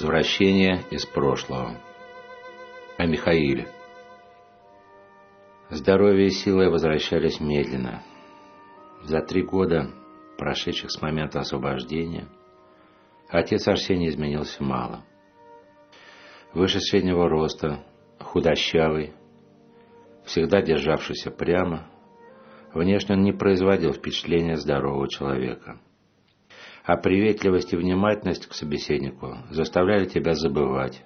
Возвращение из прошлого. О Михаиле. Здоровье и силы возвращались медленно. За три года, прошедших с момента освобождения, отец Арсений изменился мало. Выше среднего роста, худощавый, всегда державшийся прямо, внешне он не производил впечатления здорового человека – а приветливость и внимательность к собеседнику заставляли тебя забывать,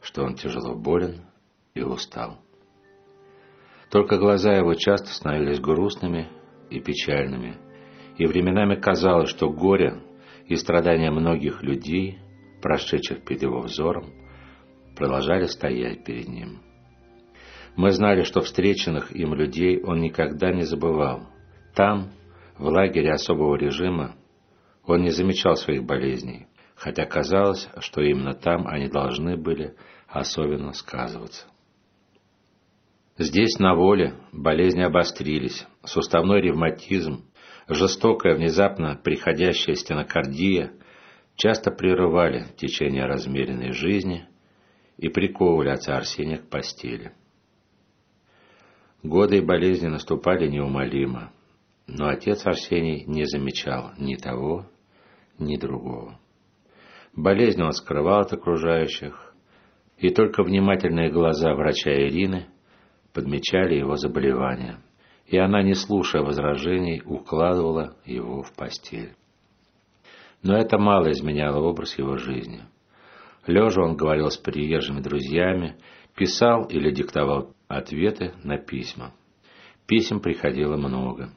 что он тяжело болен и устал. Только глаза его часто становились грустными и печальными, и временами казалось, что горе и страдания многих людей, прошедших перед его взором, продолжали стоять перед ним. Мы знали, что встреченных им людей он никогда не забывал. Там, в лагере особого режима, он не замечал своих болезней, хотя казалось, что именно там они должны были особенно сказываться. Здесь, на воле, болезни обострились, суставной ревматизм, жестокая, внезапно приходящая стенокардия часто прерывали течение размеренной жизни и приковывали отца Арсения к постели. Годы и болезни наступали неумолимо, но отец Арсений не замечал ни того, ни другого. Болезнь он скрывал от окружающих, и только внимательные глаза врача Ирины подмечали его заболевание, и она, не слушая возражений, укладывала его в постель. Но это мало изменяло образ его жизни. Лежа он говорил с приезжими друзьями, писал или диктовал ответы на письма. Писем приходило много.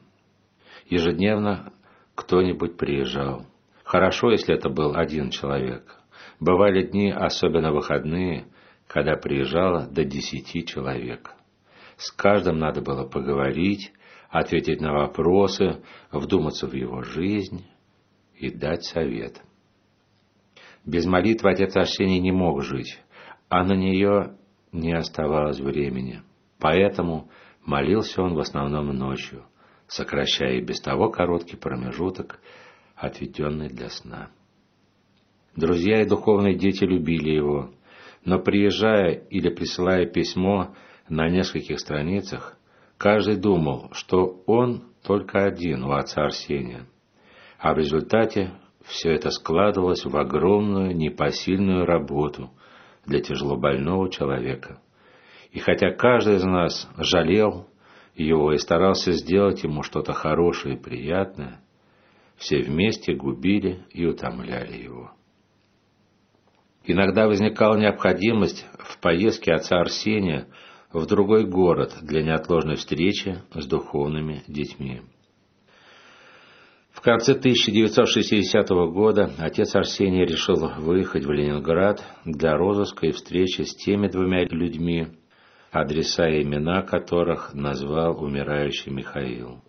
Ежедневно кто-нибудь приезжал. Хорошо, если это был один человек. Бывали дни, особенно выходные, когда приезжало до десяти человек. С каждым надо было поговорить, ответить на вопросы, вдуматься в его жизнь и дать совет. Без молитвы отец Арсений не мог жить, а на нее не оставалось времени. Поэтому молился он в основном ночью, сокращая и без того короткий промежуток отведенный для сна. Друзья и духовные дети любили его, но приезжая или присылая письмо на нескольких страницах, каждый думал, что он только один у отца Арсения, а в результате все это складывалось в огромную непосильную работу для тяжелобольного человека. И хотя каждый из нас жалел его и старался сделать ему что-то хорошее и приятное, все вместе губили и утомляли его. Иногда возникала необходимость в поездке отца Арсения в другой город для неотложной встречи с духовными детьми. В конце 1960 года отец Арсений решил выехать в Ленинград для розыска и встречи с теми двумя людьми, адреса и имена которых назвал умирающий Михаил.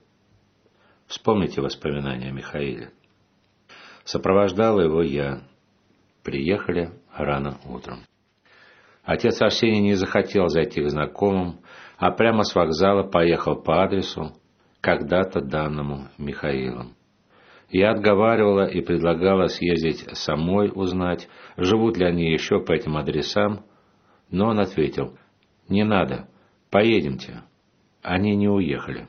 Вспомните воспоминания о Михаиле. Сопровождала его я. Приехали рано утром. Отец Арсений не захотел зайти к знакомым, а прямо с вокзала поехал по адресу, когда-то данному Михаилом. Я отговаривала и предлагала съездить самой узнать, живут ли они еще по этим адресам, но он ответил, «Не надо, поедемте». Они не уехали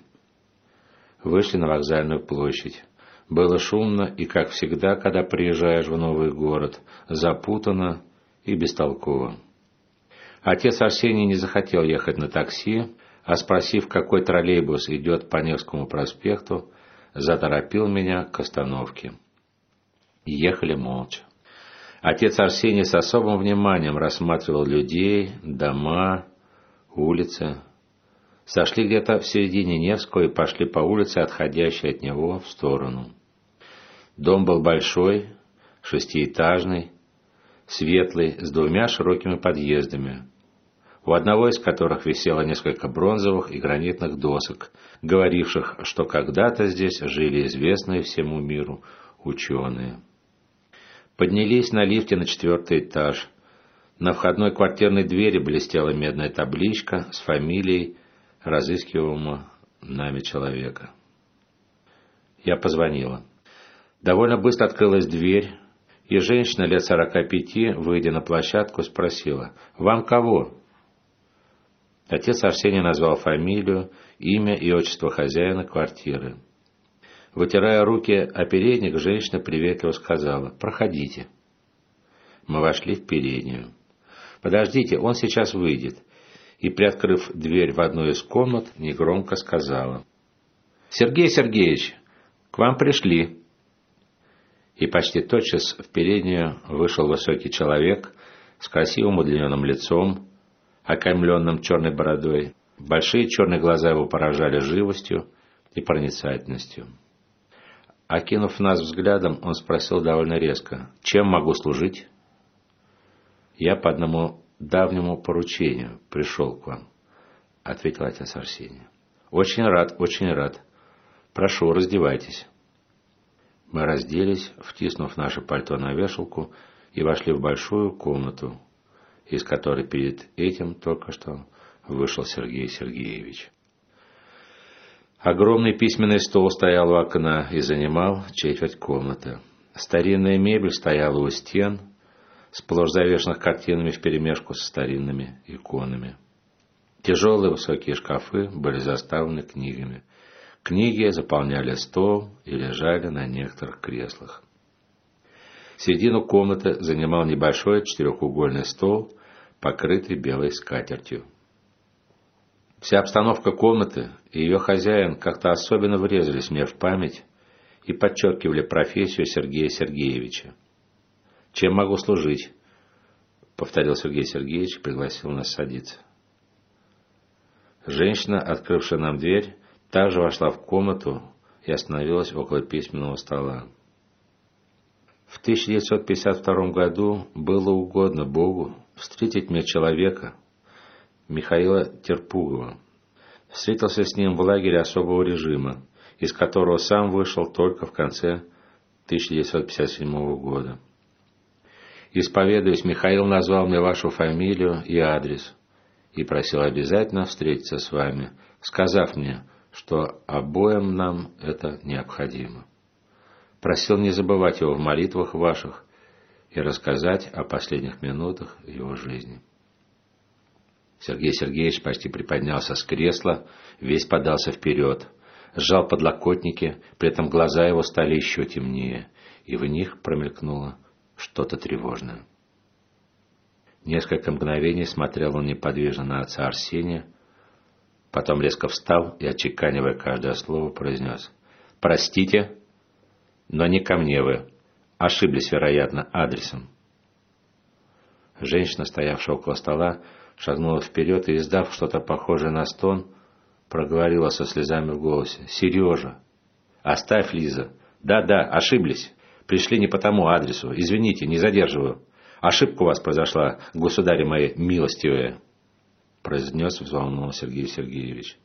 вышли на вокзальную площадь. Было шумно и, как всегда, когда приезжаешь в новый город, запутанно и бестолково. Отец Арсений не захотел ехать на такси, а спросив, какой троллейбус идет по Невскому проспекту, заторопил меня к остановке. Ехали молча. Отец Арсений с особым вниманием рассматривал людей, дома, улицы, сошли где-то в середине Невского и пошли по улице, отходящей от него в сторону. Дом был большой, шестиэтажный, светлый, с двумя широкими подъездами, у одного из которых висело несколько бронзовых и гранитных досок, говоривших, что когда-то здесь жили известные всему миру ученые. Поднялись на лифте на четвертый этаж. На входной квартирной двери блестела медная табличка с фамилией разыскиваемого нами человека. Я позвонила. Довольно быстро открылась дверь, и женщина лет сорока пяти, выйдя на площадку, спросила «Вам кого?» Отец Арсений назвал фамилию, имя и отчество хозяина квартиры. Вытирая руки о передник, женщина приветливо сказала «Проходите». Мы вошли в переднюю. «Подождите, он сейчас выйдет». И, приоткрыв дверь в одну из комнат, негромко сказала «Сергей Сергеевич, к вам пришли». И почти тотчас в переднюю вышел высокий человек с красивым удлиненным лицом, окаймленным черной бородой. Большие черные глаза его поражали живостью и проницательностью. Окинув нас взглядом, он спросил довольно резко, «Чем могу служить?» «Я по одному давнему поручению пришел к вам», — ответил отец Арсений. «Очень рад, очень рад. Прошу, раздевайтесь». Мы разделись, втиснув наше пальто на вешалку, и вошли в большую комнату, из которой перед этим только что вышел Сергей Сергеевич. Огромный письменный стол стоял у окна и занимал четверть комнаты. Старинная мебель стояла у стен, сплошь завешенных картинами вперемешку со старинными иконами. Тяжелые высокие шкафы были заставлены книгами. Книги заполняли стол и лежали на некоторых креслах. Середину комнаты занимал небольшой четырехугольный стол, покрытый белой скатертью. Вся обстановка комнаты и ее хозяин как-то особенно врезались мне в память и подчеркивали профессию Сергея Сергеевича. «Чем могу служить?» — повторил Сергей Сергеевич пригласил нас садиться. Женщина, открывшая нам дверь, также вошла в комнату и остановилась около письменного стола. В 1952 году было угодно Богу встретить мне человека, Михаила Терпугова. Встретился с ним в лагере особого режима, из которого сам вышел только в конце 1957 года. Исповедуясь, Михаил назвал мне вашу фамилию и адрес и просил обязательно встретиться с вами, сказав мне, что обоим нам это необходимо. Просил не забывать его в молитвах ваших и рассказать о последних минутах его жизни. Сергей Сергеевич почти приподнялся с кресла, весь подался вперед, сжал подлокотники, при этом глаза его стали еще темнее, и в них промелькнуло что-то тревожное. Несколько мгновений смотрел он неподвижно на отца Арсения, потом резко встал и, отчеканивая каждое слово, произнес «Простите, но не ко мне вы. Ошиблись, вероятно, адресом». Женщина, стоявшая около стола, шагнула вперед и, издав что-то похожее на стон, проговорила со слезами в голосе. «Сережа! Оставь, Лиза! Да-да, ошиблись! Пришли не по тому адресу. Извините, не задерживаю. Ошибка у вас произошла, государи мои милостивые!» произнес взволнованно Сергей Сергеевич.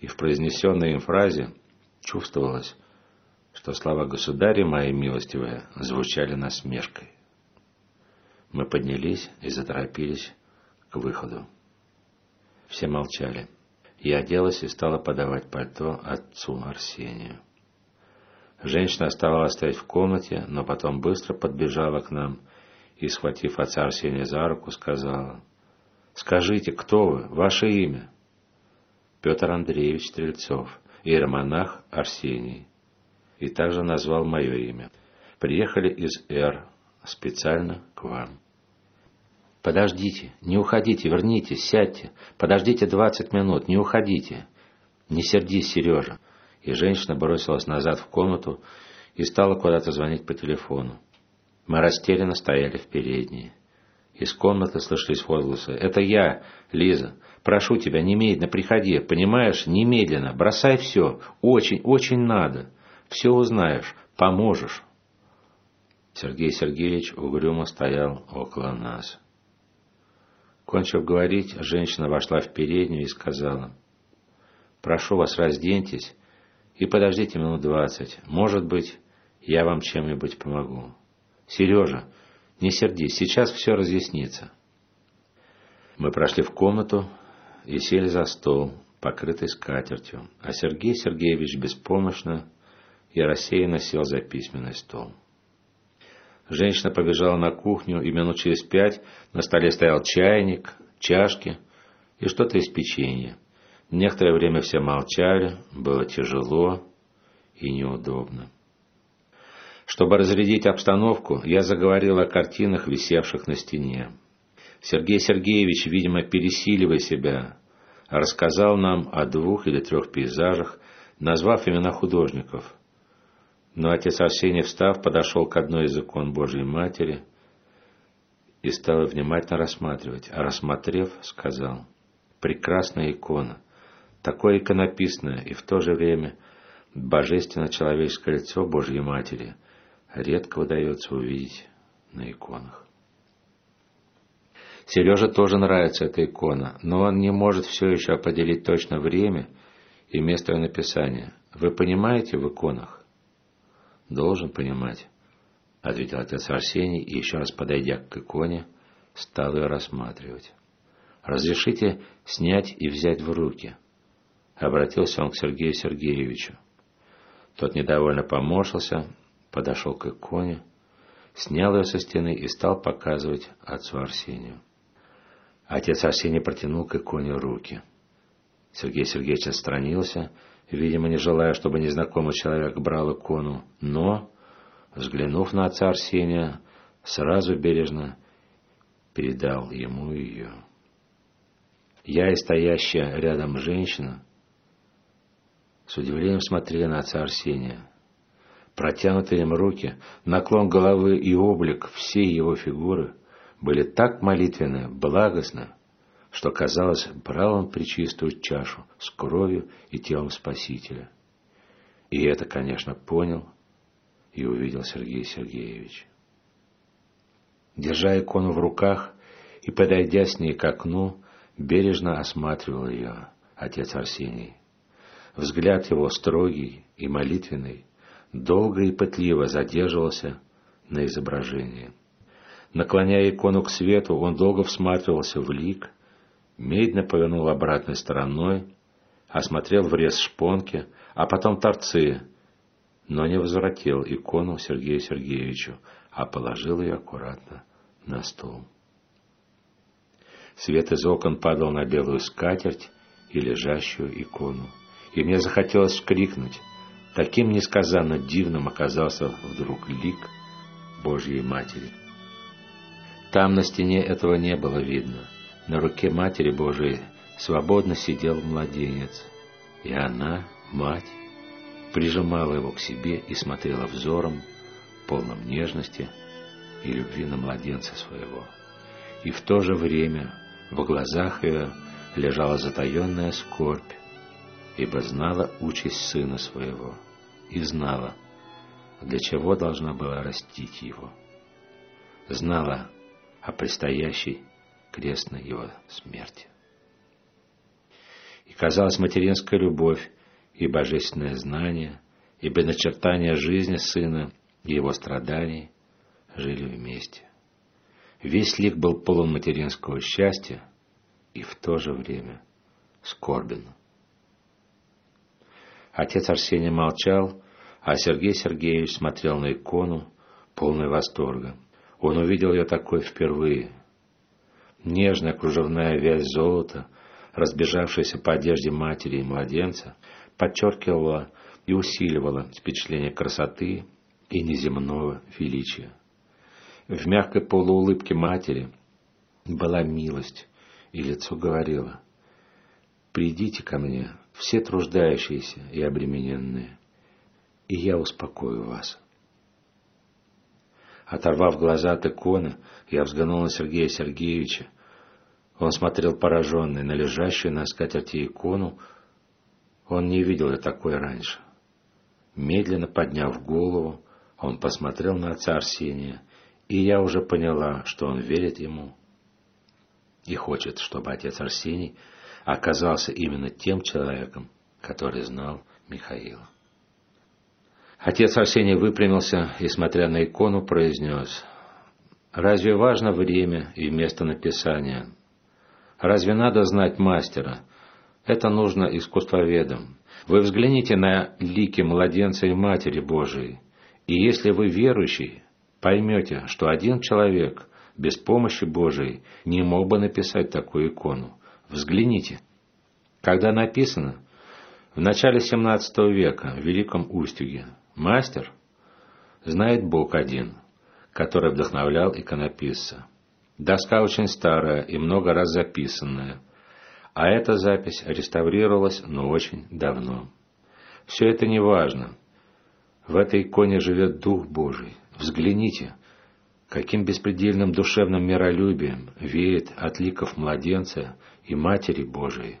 И в произнесенной им фразе чувствовалось, что слова «государи мои милостивые» звучали насмешкой. Мы поднялись и заторопились к выходу. Все молчали. Я оделась и стала подавать пальто отцу Арсению. Женщина оставалась стоять в комнате, но потом быстро подбежала к нам и, схватив отца Арсения за руку, сказала, «Скажите, кто вы? Ваше имя?» Петр Андреевич Стрельцов, иеромонах Арсений. И также назвал мое имя. Приехали из Р. специально к вам. «Подождите, не уходите, вернитесь, сядьте. Подождите двадцать минут, не уходите. Не сердись, Сережа». И женщина бросилась назад в комнату и стала куда-то звонить по телефону. Мы растерянно стояли в передней. Из комнаты слышались возгласы. «Это я, Лиза. Прошу тебя, немедленно приходи. Понимаешь, немедленно. Бросай все. Очень, очень надо. Все узнаешь. Поможешь». Сергей Сергеевич угрюмо стоял около нас. Кончив говорить, женщина вошла в переднюю и сказала, «Прошу вас, разденьтесь и подождите минут двадцать. Может быть, я вам чем-нибудь помогу. Сережа, не сердись, сейчас все разъяснится». Мы прошли в комнату и сели за стол, покрытый скатертью, а Сергей Сергеевич беспомощно и рассеянно сел за письменный стол. Женщина побежала на кухню, и минут через пять на столе стоял чайник, чашки и что-то из печенья. Некоторое время все молчали, было тяжело и неудобно. Чтобы разрядить обстановку, я заговорил о картинах, висевших на стене. Сергей Сергеевич, видимо, пересиливая себя, рассказал нам о двух или трех пейзажах, назвав имена художников. Но отец Арсений, встав, подошел к одной из икон Божьей Матери и стал внимательно рассматривать, а рассмотрев, сказал, «Прекрасная икона, такое иконописное и в то же время божественно-человеческое лицо Божьей Матери редко удается увидеть на иконах». Сереже тоже нравится эта икона, но он не может все еще определить точно время и место ее написания. Вы понимаете в иконах? Должен понимать, ответил отец Арсений и еще раз подойдя к иконе, стал ее рассматривать. Разрешите снять и взять в руки. Обратился он к Сергею Сергеевичу. Тот недовольно поморщился, подошел к иконе, снял ее со стены и стал показывать отцу Арсению. Отец Арсений протянул к иконе руки. Сергей Сергеевич отстранился, видимо, не желая, чтобы незнакомый человек брал икону, но, взглянув на отца Арсения, сразу бережно передал ему ее. Я и стоящая рядом женщина с удивлением смотрели на отца Арсения. Протянутые им руки, наклон головы и облик всей его фигуры — были так молитвенны, благостны, что, казалось, брал он причистую чашу с кровью и телом Спасителя. И это, конечно, понял и увидел Сергей Сергеевич. Держа икону в руках и, подойдя с ней к окну, бережно осматривал ее отец Арсений. Взгляд его строгий и молитвенный долго и пытливо задерживался на изображении. Наклоняя икону к свету, он долго всматривался в лик, медленно повернул обратной стороной, осмотрел врез шпонки, а потом торцы, но не возвратил икону Сергею Сергеевичу, а положил ее аккуратно на стол. Свет из окон падал на белую скатерть и лежащую икону, и мне захотелось вскрикнуть. Таким несказанно дивным оказался вдруг лик Божьей Матери. Там на стене этого не было видно. На руке Матери Божией свободно сидел младенец. И она, мать, прижимала его к себе и смотрела взором, полным нежности и любви на младенца своего. И в то же время в глазах ее лежала затаенная скорбь, ибо знала участь сына своего и знала, для чего должна была растить его. Знала, о предстоящей крестной его смерти. И казалось, материнская любовь и божественное знание, и начертание жизни сына и его страданий жили вместе. Весь лик был полон материнского счастья и в то же время скорбен. Отец Арсений молчал, а Сергей Сергеевич смотрел на икону, полный восторга. Он увидел ее такой впервые. Нежная кружевная вязь золота, разбежавшаяся по одежде матери и младенца, подчеркивала и усиливала впечатление красоты и неземного величия. В мягкой полуулыбке матери была милость, и лицо говорило «Придите ко мне, все труждающиеся и обремененные, и я успокою вас». Оторвав глаза от иконы, я взглянул на Сергея Сергеевича. Он смотрел пораженный на лежащую на скатерти икону. Он не видел ее такой раньше. Медленно подняв голову, он посмотрел на отца Арсения, и я уже поняла, что он верит ему и хочет, чтобы отец Арсений оказался именно тем человеком, который знал Михаила. Отец Арсений выпрямился и, смотря на икону, произнес, «Разве важно время и место написания? Разве надо знать мастера? Это нужно искусствоведам. Вы взгляните на лики младенца и Матери Божией, и если вы верующий, поймете, что один человек без помощи Божией не мог бы написать такую икону. Взгляните. Когда написано, в начале XVII века в Великом Устюге, мастер знает Бог один, который вдохновлял иконописца. Доска очень старая и много раз записанная, а эта запись реставрировалась, но очень давно. Все это не важно. В этой иконе живет Дух Божий. Взгляните, каким беспредельным душевным миролюбием веет от ликов младенца и Матери Божией.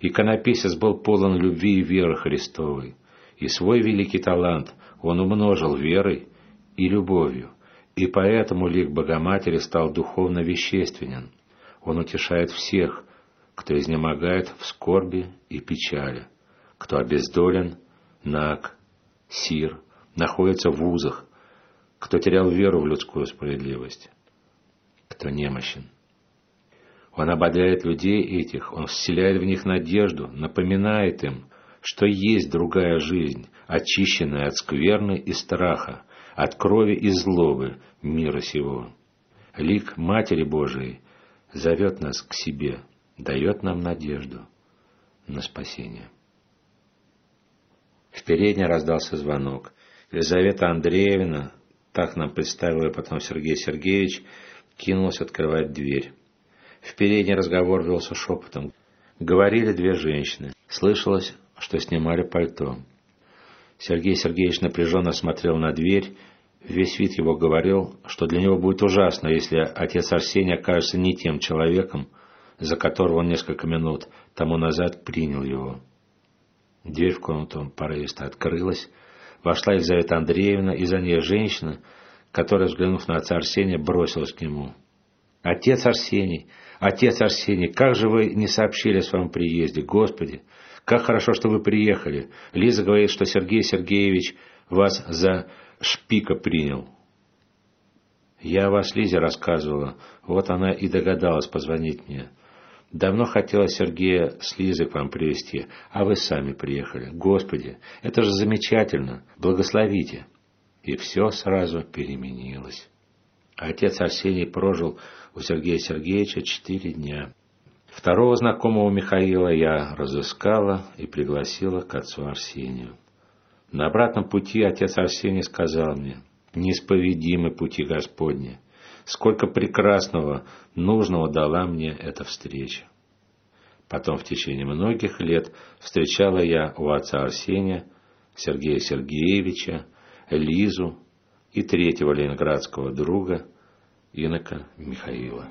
Иконописец был полон любви и веры Христовой, и свой великий талант он умножил верой и любовью, и поэтому лик Богоматери стал духовно вещественен. Он утешает всех, кто изнемогает в скорби и печали, кто обездолен, наг, сир, находится в узах, кто терял веру в людскую справедливость, кто немощен. Он ободряет людей этих, он вселяет в них надежду, напоминает им, что есть другая жизнь, очищенная от скверны и страха, от крови и злобы мира сего. Лик Матери Божией зовет нас к себе, дает нам надежду на спасение. В передней раздался звонок. Елизавета Андреевна, так нам представил ее потом Сергей Сергеевич, кинулась открывать дверь. В передней разговор велся шепотом. Говорили две женщины. Слышалось, что снимали пальто. Сергей Сергеевич напряженно смотрел на дверь. Весь вид его говорил, что для него будет ужасно, если отец Арсений окажется не тем человеком, за которого он несколько минут тому назад принял его. Дверь в комнату порывисто открылась. Вошла Елизавета Андреевна, и за ней женщина, которая, взглянув на отца Арсения, бросилась к нему. «Отец Арсений! Отец Арсений! Как же вы не сообщили о своем приезде? Господи! Как хорошо, что вы приехали! Лиза говорит, что Сергей Сергеевич вас за шпика принял». «Я о вас Лизе рассказывала. Вот она и догадалась позвонить мне. Давно хотела Сергея с Лизой к вам привезти, а вы сами приехали. Господи, это же замечательно. Благословите. И все сразу переменилось. Отец Арсений прожил у Сергея Сергеевича четыре дня. Второго знакомого Михаила я разыскала и пригласила к отцу Арсению. На обратном пути отец Арсений сказал мне, «Неисповедимы пути Господни. Сколько прекрасного, нужного дала мне эта встреча. Потом в течение многих лет встречала я у отца Арсения, Сергея Сергеевича, Лизу и третьего ленинградского друга, инока Михаила.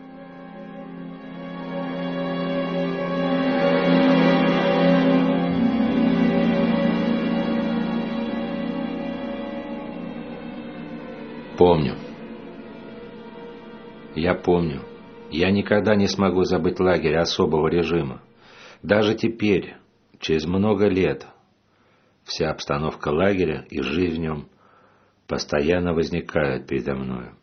Я помню. Я никогда не смогу забыть лагерь особого режима. Даже теперь, через много лет, вся обстановка лагеря и жизнь в нем постоянно возникает передо мною.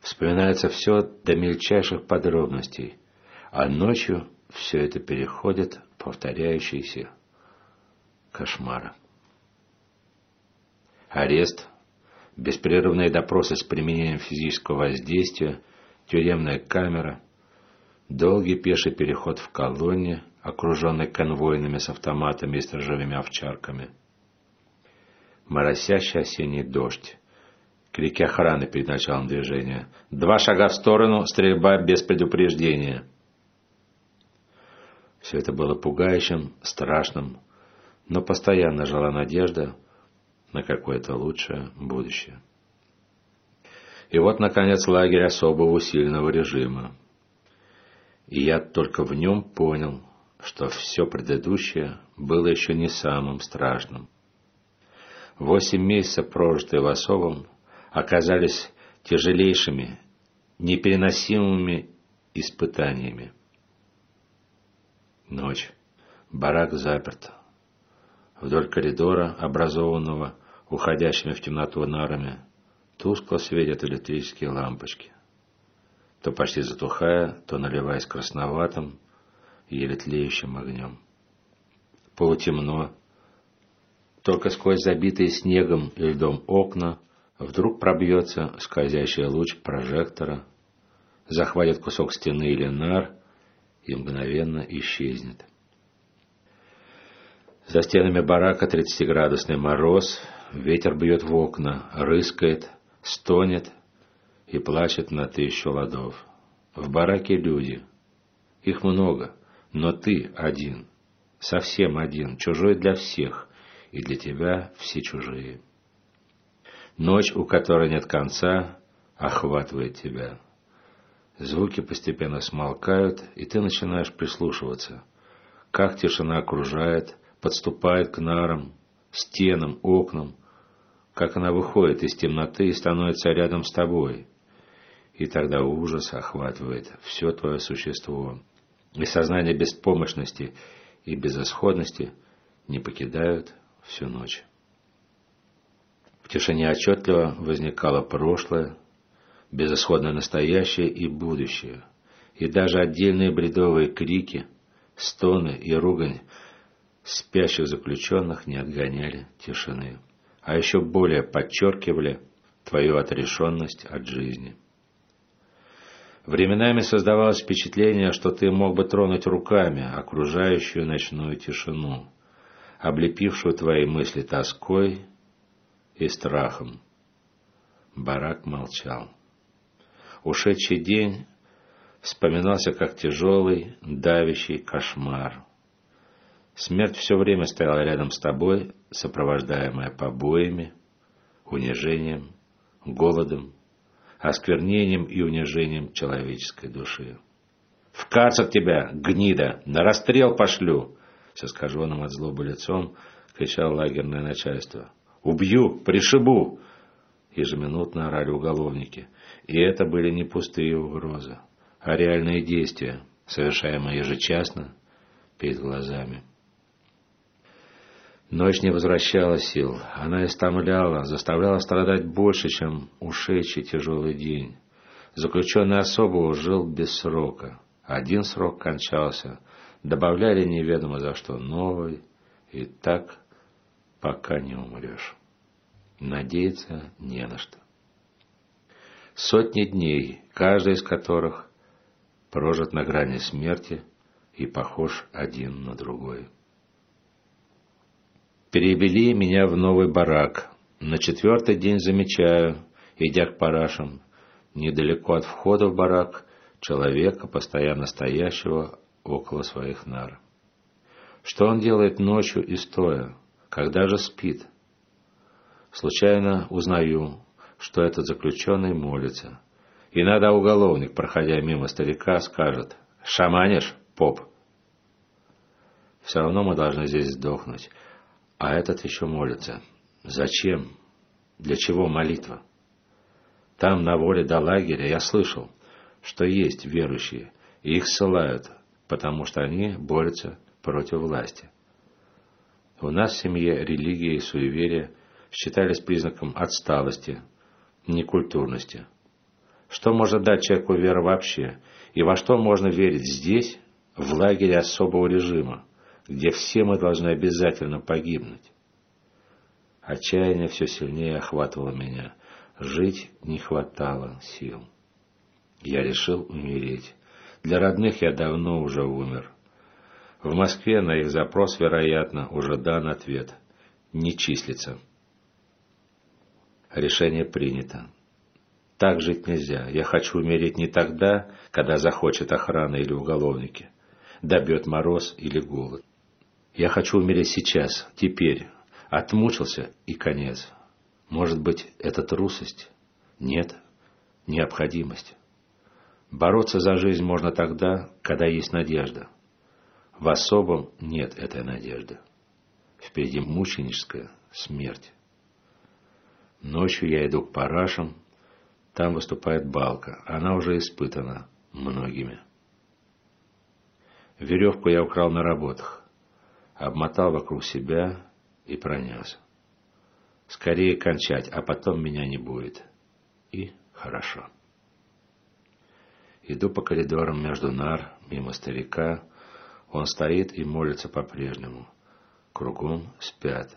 Вспоминается все до мельчайших подробностей, а ночью все это переходит в повторяющиеся кошмары. Арест, беспрерывные допросы с применением физического воздействия, тюремная камера, долгий пеший переход в колонне, окруженный конвойными с автоматами и сторожевыми овчарками, моросящий осенний дождь, крики охраны перед началом движения, два шага в сторону, стрельба без предупреждения. Все это было пугающим, страшным, но постоянно жила надежда – на какое-то лучшее будущее. И вот, наконец, лагерь особого усиленного режима. И я только в нем понял, что все предыдущее было еще не самым страшным. Восемь месяцев, прожитые в особом, оказались тяжелейшими, непереносимыми испытаниями. Ночь. Барак заперт. Вдоль коридора, образованного уходящими в темноту нарами, тускло светят электрические лампочки, то почти затухая, то наливаясь красноватым, еле тлеющим огнем. Полутемно, только сквозь забитые снегом и льдом окна Вдруг пробьется скользящий луч прожектора, захватит кусок стены или нар и мгновенно исчезнет. За стенами барака 30-градусный мороз, ветер бьет в окна, рыскает, стонет и плачет на тысячу ладов. В бараке люди. Их много, но ты один, совсем один, чужой для всех, и для тебя все чужие. Ночь, у которой нет конца, охватывает тебя. Звуки постепенно смолкают, и ты начинаешь прислушиваться. Как тишина окружает, подступает к нарам, стенам, окнам, как она выходит из темноты и становится рядом с тобой. И тогда ужас охватывает все твое существо, и сознание беспомощности и безысходности не покидают всю ночь. В тишине отчетливо возникало прошлое, безысходное настоящее и будущее, и даже отдельные бредовые крики, стоны и ругань спящих заключенных не отгоняли тишины, а еще более подчеркивали твою отрешенность от жизни. Временами создавалось впечатление, что ты мог бы тронуть руками окружающую ночную тишину, облепившую твои мысли тоской и страхом. Барак молчал. Ушедший день вспоминался как тяжелый, давящий кошмар. Смерть все время стояла рядом с тобой, сопровождаемая побоями, унижением, голодом, осквернением и унижением человеческой души. «В карцер тебя, гнида! На расстрел пошлю!» С искаженным от злобы лицом кричал лагерное начальство. «Убью! Пришибу!» Ежеминутно орали уголовники. И это были не пустые угрозы, а реальные действия, совершаемые ежечасно перед глазами. Ночь не возвращала сил. Она истомляла, заставляла страдать больше, чем ушедший тяжелый день. Заключенный особо жил без срока. Один срок кончался, добавляли неведомо за что новый, и так пока не умрешь. Надеяться не на что. Сотни дней, каждый из которых прожит на грани смерти и похож один на другой. Перевели меня в новый барак. На четвертый день замечаю, идя к парашам, недалеко от входа в барак, человека, постоянно стоящего около своих нар. Что он делает ночью и стоя? Когда же спит? Случайно узнаю, что этот заключенный молится. Иногда уголовник, проходя мимо старика, скажет «Шаманишь, поп?» Все равно мы должны здесь сдохнуть. А этот еще молится. Зачем? Для чего молитва? Там, на воле до лагеря, я слышал, что есть верующие, и их ссылают, потому что они борются против власти. У нас в семье религия и суеверия считались признаком отсталости, некультурности. Что может дать человеку вера вообще? И во что можно верить здесь, в лагере особого режима? Где все мы должны обязательно погибнуть. Отчаяние все сильнее охватывало меня. Жить не хватало сил. Я решил умереть. Для родных я давно уже умер. В Москве на их запрос, вероятно, уже дан ответ. Не числится. Решение принято. Так жить нельзя. Я хочу умереть не тогда, когда захочет охрана или уголовники. Добьет мороз или голод. Я хочу умереть сейчас, теперь. Отмучился и конец. Может быть, это трусость? Нет, необходимость. Бороться за жизнь можно тогда, когда есть надежда. В особом нет этой надежды. Впереди мученическая смерть. Ночью я иду к парашам, там выступает балка. Она уже испытана многими. Веревку я украл на работах обмотал вокруг себя и пронес. Скорее кончать, а потом меня не будет. И хорошо. Иду по коридорам между нар, мимо старика. Он стоит и молится по-прежнему. Кругом спят.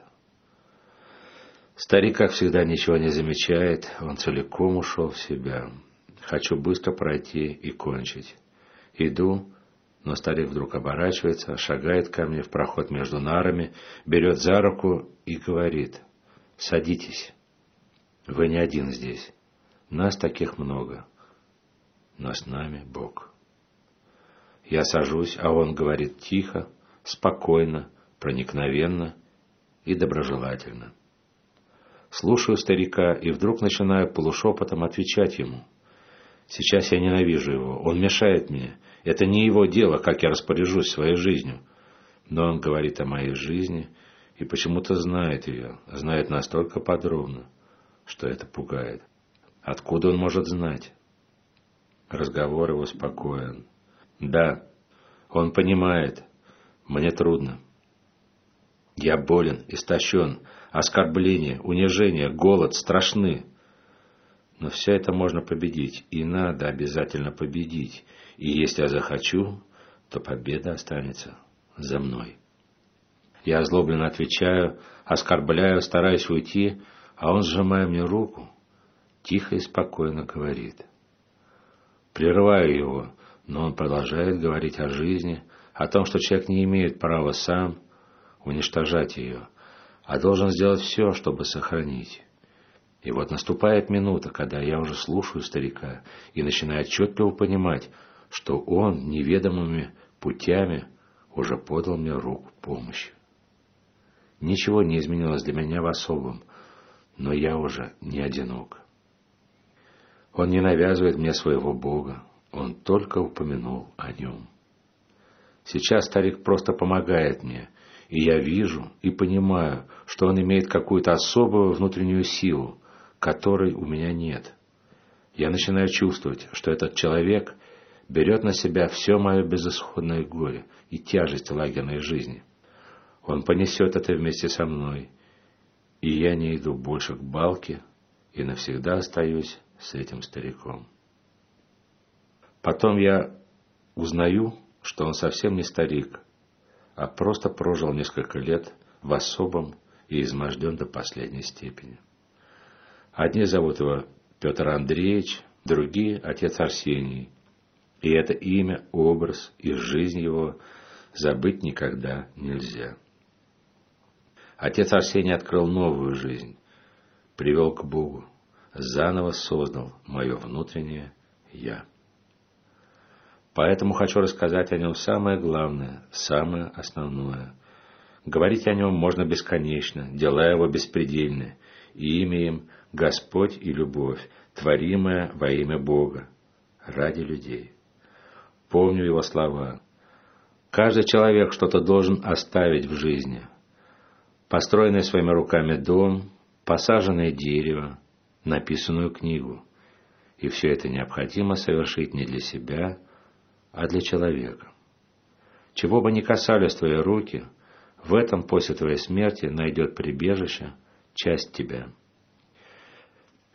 Старик, как всегда, ничего не замечает, он целиком ушел в себя. Хочу быстро пройти и кончить. Иду, но старик вдруг оборачивается, шагает ко мне в проход между нарами, берет за руку и говорит, «Садитесь, вы не один здесь, нас таких много, но с нами Бог». Я сажусь, а он говорит тихо, спокойно, проникновенно и доброжелательно. Слушаю старика и вдруг начинаю полушепотом отвечать ему. Сейчас я ненавижу его, он мешает мне. Это не его дело, как я распоряжусь своей жизнью. Но он говорит о моей жизни и почему-то знает ее, знает настолько подробно, что это пугает. Откуда он может знать? Разговор его спокоен. Да, он понимает. Мне трудно. Я болен, истощен, оскорбления, унижение, голод страшны. Но все это можно победить, и надо обязательно победить. И если я захочу, то победа останется за мной. Я озлобленно отвечаю, оскорбляю, стараюсь уйти, а он, сжимая мне руку, тихо и спокойно говорит. Прерываю его, но он продолжает говорить о жизни, о том, что человек не имеет права сам уничтожать ее, а должен сделать все, чтобы сохранить. И вот наступает минута, когда я уже слушаю старика и начинаю отчетливо понимать, что он неведомыми путями уже подал мне руку помощи. Ничего не изменилось для меня в особом, но я уже не одинок. Он не навязывает мне своего Бога, он только упомянул о нем. Сейчас старик просто помогает мне, и я вижу и понимаю, что он имеет какую-то особую внутреннюю силу, которой у меня нет. Я начинаю чувствовать, что этот человек берет на себя все мое безысходное горе и тяжесть лагерной жизни. Он понесет это вместе со мной, и я не иду больше к балке и навсегда остаюсь с этим стариком. Потом я узнаю, что он совсем не старик, а просто прожил несколько лет в особом и изможден до последней степени. Одни зовут его Петр Андреевич, другие – отец Арсений. И это имя, образ и жизнь его забыть никогда нельзя. Отец Арсений открыл новую жизнь, привел к Богу, заново создал мое внутреннее «Я». Поэтому хочу рассказать о нем самое главное, самое основное. Говорить о нем можно бесконечно, дела его беспредельны, и имя им Господь и любовь, творимая во имя Бога, ради людей. Помню его слова. Каждый человек что-то должен оставить в жизни. Построенный своими руками дом, посаженное дерево, написанную книгу. И все это необходимо совершить не для себя, а для человека. Чего бы ни касались твои руки, в этом после твоей смерти найдет прибежище часть тебя.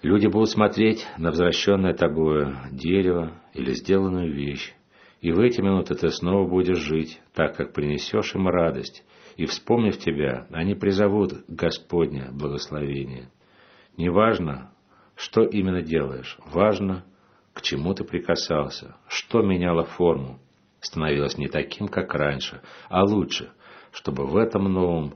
Люди будут смотреть на возвращенное тобою дерево или сделанную вещь, и в эти минуты ты снова будешь жить, так как принесешь им радость, и, вспомнив тебя, они призовут Господня благословение. Неважно, что именно делаешь, важно – к чему ты прикасался, что меняло форму, становилось не таким, как раньше, а лучше, чтобы в этом новом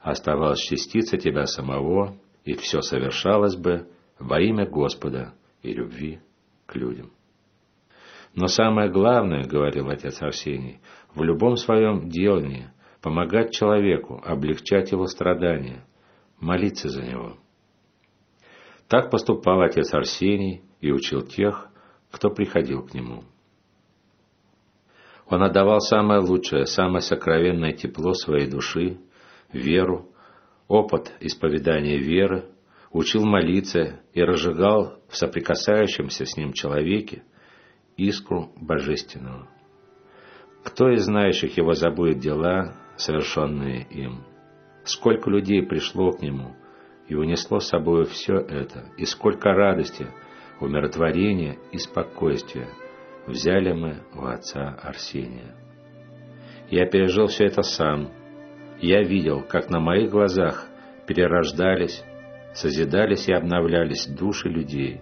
оставалась частица тебя самого, и все совершалось бы во имя Господа и любви к людям. Но самое главное, говорил отец Арсений, в любом своем делании помогать человеку, облегчать его страдания, молиться за него. Так поступал отец Арсений и учил тех, кто приходил к нему. Он отдавал самое лучшее, самое сокровенное тепло своей души, веру, опыт исповедания веры, учил молиться и разжигал в соприкасающемся с ним человеке искру божественного. Кто из знающих его забудет дела, совершенные им? Сколько людей пришло к нему и унесло с собой все это, и сколько радости – умиротворение и спокойствие взяли мы у отца Арсения. Я пережил все это сам. Я видел, как на моих глазах перерождались, созидались и обновлялись души людей,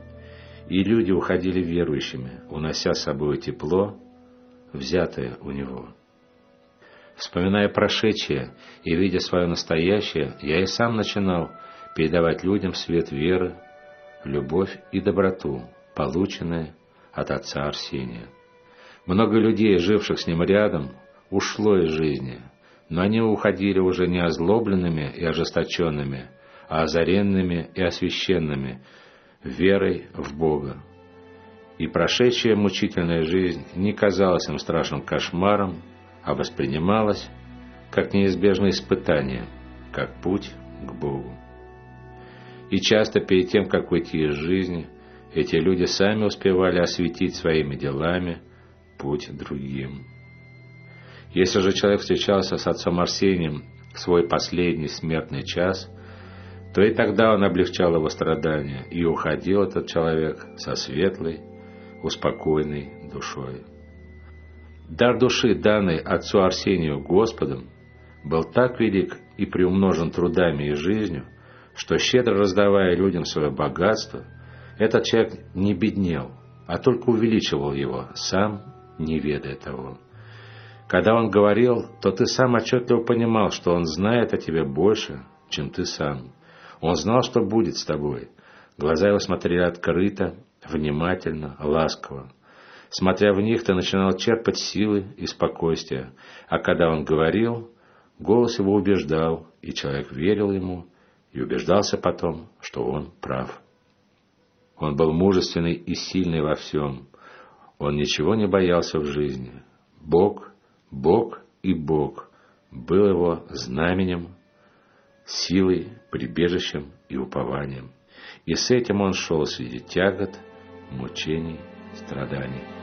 и люди уходили верующими, унося с собой тепло, взятое у него. Вспоминая прошедшее и видя свое настоящее, я и сам начинал передавать людям свет веры, любовь и доброту, полученные от отца Арсения. Много людей, живших с ним рядом, ушло из жизни, но они уходили уже не озлобленными и ожесточенными, озаренными и освященными верой в Бога. И прошедшая мучительная жизнь не казалась им страшным кошмаром, а воспринималась как неизбежное испытание, как путь к Богу. И часто перед тем, как уйти из жизни, эти люди сами успевали осветить своими делами путь другим. Если же человек встречался с отцом Арсением в свой последний смертный час, то и тогда он облегчал его страдания, и уходил этот человек со светлой, успокоенной душой. Дар души, данный отцу Арсению Господом, был так велик и приумножен трудами и жизнью, что, щедро раздавая людям свое богатство, этот человек не беднел, а только увеличивал его, сам не ведая того. Когда он говорил, то ты сам отчетливо понимал, что он знает о тебе больше, чем ты сам. Он знал, что будет с тобой. Глаза его смотрели открыто, внимательно, ласково. Смотря в них, ты начинал черпать силы и спокойствие, а когда он говорил, голос его убеждал, и человек верил ему и убеждался потом, что он прав. Он был мужественный и сильный во всем. Он ничего не боялся в жизни. Бог, Бог и Бог был его знаменем, силой, прибежищем и упованием. И с этим он шел среди тягот, мучений, страданий.